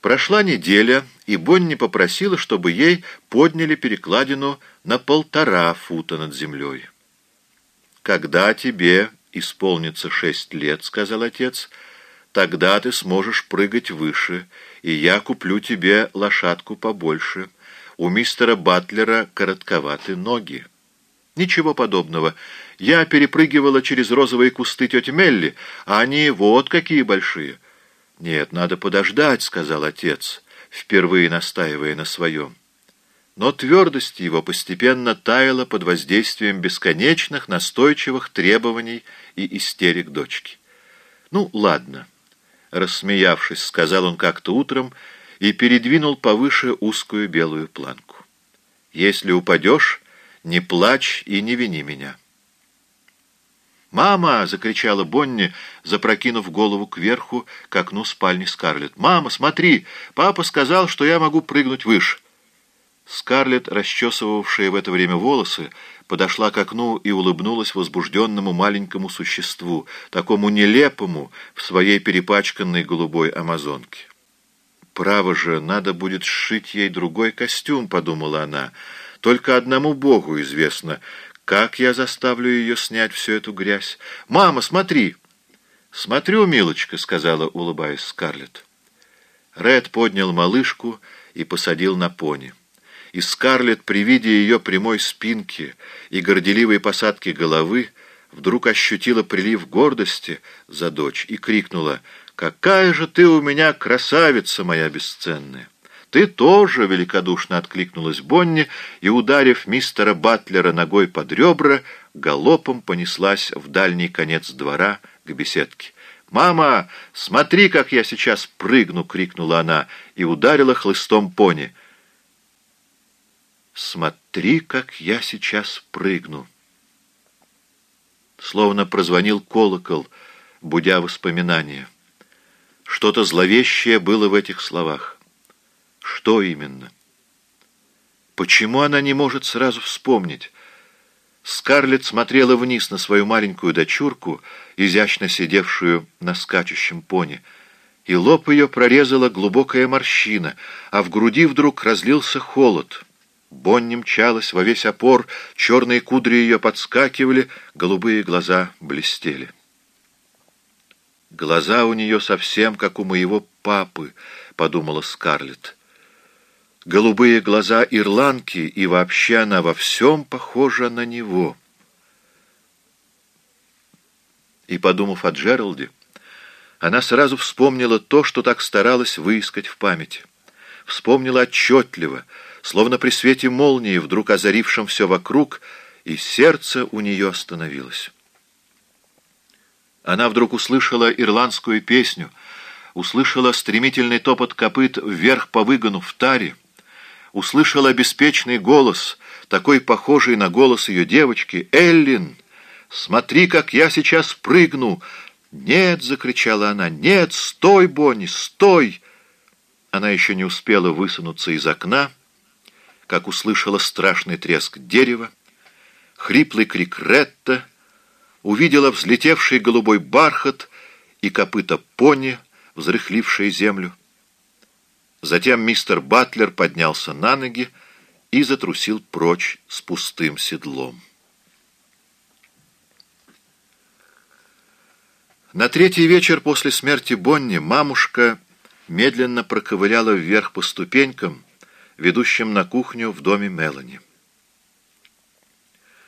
Прошла неделя, и Бонни попросила, чтобы ей подняли перекладину на полтора фута над землей. «Когда тебе исполнится шесть лет, — сказал отец, — тогда ты сможешь прыгать выше, и я куплю тебе лошадку побольше. У мистера Батлера коротковаты ноги». «Ничего подобного. Я перепрыгивала через розовые кусты тети Мелли, а они вот какие большие». «Нет, надо подождать», — сказал отец, впервые настаивая на своем. Но твердость его постепенно таяла под воздействием бесконечных настойчивых требований и истерик дочки. «Ну, ладно», — рассмеявшись, сказал он как-то утром и передвинул повыше узкую белую планку. «Если упадешь, не плачь и не вини меня». «Мама!» — закричала Бонни, запрокинув голову кверху к окну спальни Скарлетт. «Мама, смотри! Папа сказал, что я могу прыгнуть выше!» Скарлетт, расчесывавшая в это время волосы, подошла к окну и улыбнулась возбужденному маленькому существу, такому нелепому в своей перепачканной голубой амазонке. «Право же, надо будет сшить ей другой костюм», — подумала она. «Только одному Богу известно, как я заставлю ее снять всю эту грязь? Мама, смотри!» «Смотрю, милочка», — сказала, улыбаясь Скарлетт. Ред поднял малышку и посадил на пони. И Скарлетт при виде ее прямой спинки и горделивой посадки головы вдруг ощутила прилив гордости за дочь и крикнула «Какая же ты у меня красавица моя бесценная!» «Ты тоже!» — великодушно откликнулась Бонни и, ударив мистера Батлера ногой под ребра, галопом понеслась в дальний конец двора к беседке. «Мама, смотри, как я сейчас прыгну!» — крикнула она и ударила хлыстом пони. «Смотри, как я сейчас прыгну!» Словно прозвонил колокол, будя воспоминания. Что-то зловещее было в этих словах. Что именно? Почему она не может сразу вспомнить? Скарлетт смотрела вниз на свою маленькую дочурку, изящно сидевшую на скачущем пони, и лоб ее прорезала глубокая морщина, а в груди вдруг разлился холод. Бонни мчалась во весь опор, черные кудри ее подскакивали, голубые глаза блестели. «Глаза у нее совсем как у моего папы», — подумала Скарлетт голубые глаза ирландки, и вообще она во всем похожа на него. И, подумав о Джералде, она сразу вспомнила то, что так старалась выискать в памяти. Вспомнила отчетливо, словно при свете молнии, вдруг озарившем все вокруг, и сердце у нее остановилось. Она вдруг услышала ирландскую песню, услышала стремительный топот копыт вверх по выгону в таре, услышала беспечный голос, такой похожий на голос ее девочки. «Эллин, смотри, как я сейчас прыгну!» «Нет!» — закричала она. «Нет! Стой, Бонни, стой!» Она еще не успела высунуться из окна, как услышала страшный треск дерева, хриплый крик Ретта, увидела взлетевший голубой бархат и копыта пони, взрыхлившие землю. Затем мистер Батлер поднялся на ноги и затрусил прочь с пустым седлом. На третий вечер после смерти Бонни мамушка медленно проковыляла вверх по ступенькам, ведущим на кухню в доме Мелани.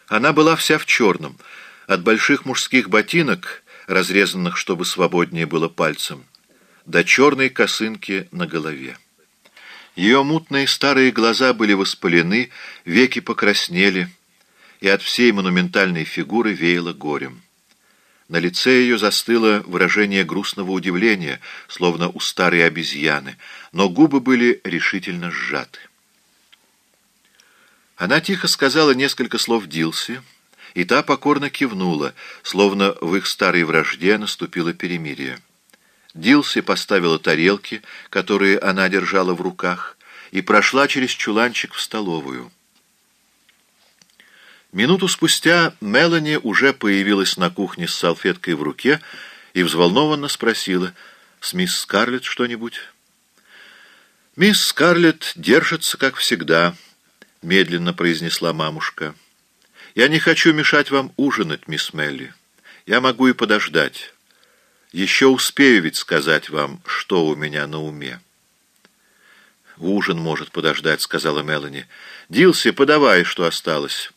Она была вся в черном, от больших мужских ботинок, разрезанных, чтобы свободнее было пальцем, до черной косынки на голове. Ее мутные старые глаза были воспалены, веки покраснели, и от всей монументальной фигуры веяло горем. На лице ее застыло выражение грустного удивления, словно у старой обезьяны, но губы были решительно сжаты. Она тихо сказала несколько слов Дилси, и та покорно кивнула, словно в их старой вражде наступило перемирие. Дилси поставила тарелки, которые она держала в руках, и прошла через чуланчик в столовую. Минуту спустя Мелани уже появилась на кухне с салфеткой в руке и взволнованно спросила, «С мисс Скарлетт что-нибудь?» «Мисс Скарлетт держится, как всегда», — медленно произнесла мамушка. «Я не хочу мешать вам ужинать, мисс Мелли. Я могу и подождать. Еще успею ведь сказать вам, что у меня на уме». «Ужин может подождать», — сказала Мелани. «Дилси, подавай, что осталось».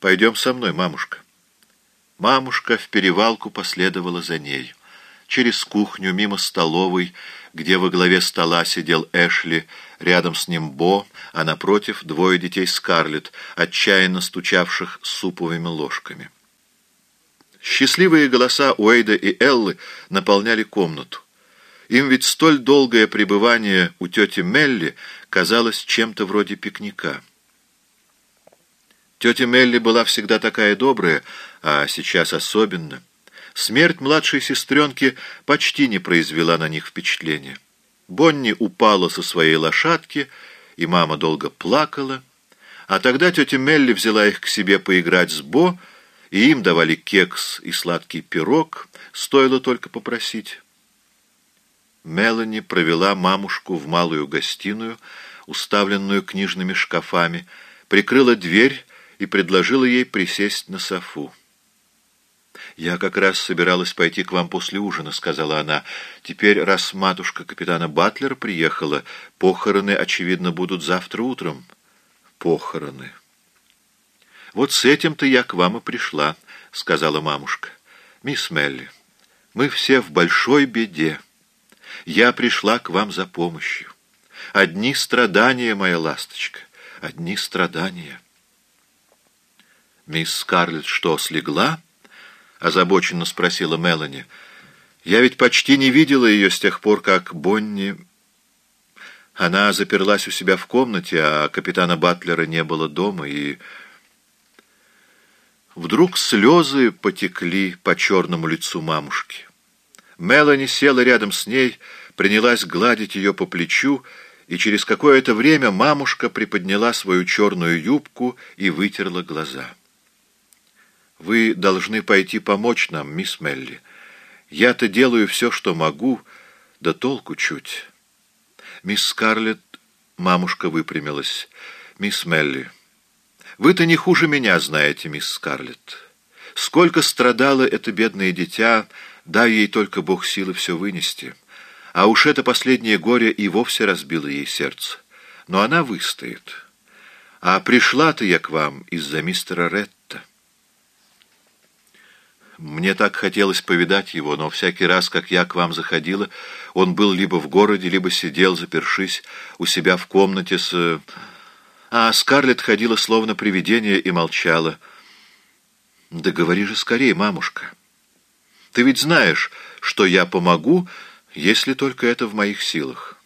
«Пойдем со мной, мамушка». Мамушка в перевалку последовала за ней. Через кухню, мимо столовой, где во главе стола сидел Эшли, рядом с ним Бо, а напротив двое детей Скарлетт, отчаянно стучавших суповыми ложками. Счастливые голоса Уэйда и Эллы наполняли комнату. Им ведь столь долгое пребывание у тети Мелли казалось чем-то вроде пикника. Тетя Мелли была всегда такая добрая, а сейчас особенно. Смерть младшей сестренки почти не произвела на них впечатления. Бонни упала со своей лошадки, и мама долго плакала, а тогда тетя Мелли взяла их к себе поиграть с Бо, и им давали кекс и сладкий пирог, стоило только попросить. Мелани провела мамушку в малую гостиную, уставленную книжными шкафами, прикрыла дверь и предложила ей присесть на софу. «Я как раз собиралась пойти к вам после ужина», — сказала она. «Теперь, раз матушка капитана Батлера приехала, похороны, очевидно, будут завтра утром». «Похороны». «Вот с этим-то я к вам и пришла», — сказала мамушка. «Мисс Мелли, мы все в большой беде». Я пришла к вам за помощью. Одни страдания, моя ласточка, одни страдания. Мисс Скарлетт что, слегла? Озабоченно спросила Мелани. Я ведь почти не видела ее с тех пор, как Бонни... Она заперлась у себя в комнате, а капитана Батлера не было дома, и... Вдруг слезы потекли по черному лицу мамушки. Мелани села рядом с ней, принялась гладить ее по плечу, и через какое-то время мамушка приподняла свою черную юбку и вытерла глаза. «Вы должны пойти помочь нам, мисс Мелли. Я-то делаю все, что могу, да толку чуть». «Мисс Скарлетт...» — мамушка выпрямилась. «Мисс Мелли, вы-то не хуже меня знаете, мисс Скарлетт. Сколько страдало это бедное дитя, дай ей только Бог силы все вынести». А уж это последнее горе и вовсе разбило ей сердце. Но она выстоит. А пришла-то я к вам из-за мистера Ретта. Мне так хотелось повидать его, но всякий раз, как я к вам заходила, он был либо в городе, либо сидел, запершись, у себя в комнате с... А Скарлетт ходила словно привидение и молчала. «Да говори же скорее, мамушка. Ты ведь знаешь, что я помогу, если только это в моих силах.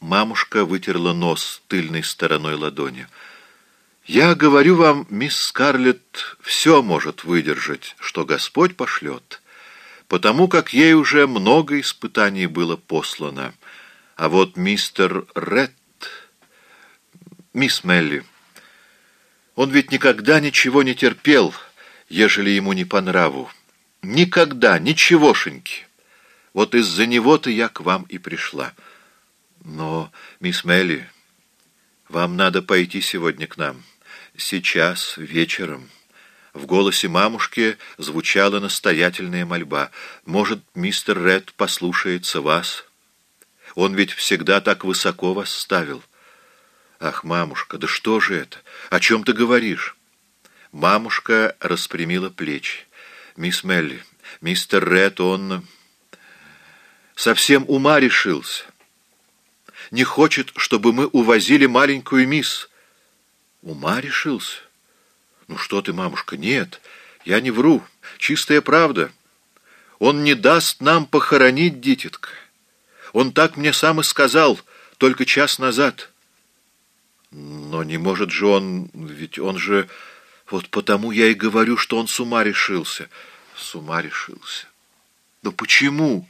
Мамушка вытерла нос тыльной стороной ладони. «Я говорю вам, мисс Скарлетт, все может выдержать, что Господь пошлет, потому как ей уже много испытаний было послано. А вот мистер Ретт, мисс Мелли, он ведь никогда ничего не терпел, ежели ему не по нраву. Никогда, ничегошеньки. Вот из-за него-то я к вам и пришла. Но, мисс Мелли, вам надо пойти сегодня к нам. Сейчас, вечером». В голосе мамушки звучала настоятельная мольба. «Может, мистер Ред послушается вас? Он ведь всегда так высоко вас ставил». «Ах, мамушка, да что же это? О чем ты говоришь?» Мамушка распрямила плечи. «Мисс Мелли, мистер Ред, он...» совсем ума решился. Не хочет, чтобы мы увозили маленькую мисс. Ума решился? Ну что ты, мамушка, нет, я не вру, чистая правда. Он не даст нам похоронить дитятка. Он так мне сам и сказал, только час назад. Но не может же он, ведь он же... Вот потому я и говорю, что он с ума решился. С ума решился. Но почему?